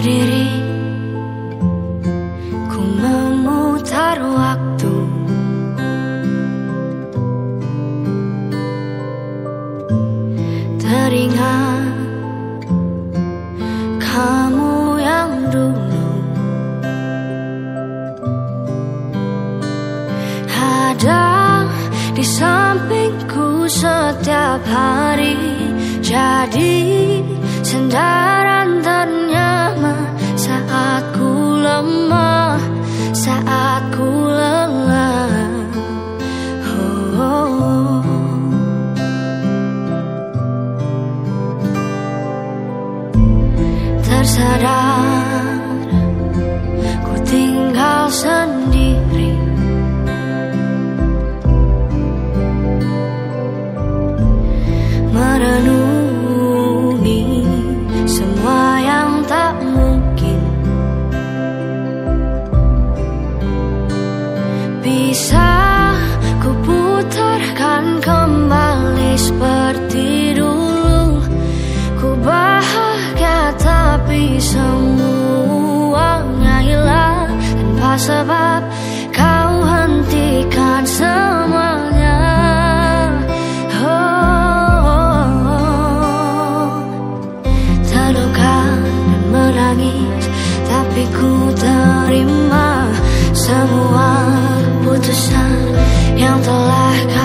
berdiri Ku memutar waktu. Teringat Kamu yang dulu. Ada di sampingku setiap hari. Jadi sandaran Tersadar ku tinggal sendiri. Tapi ku terima semua keputusan Yang telah kau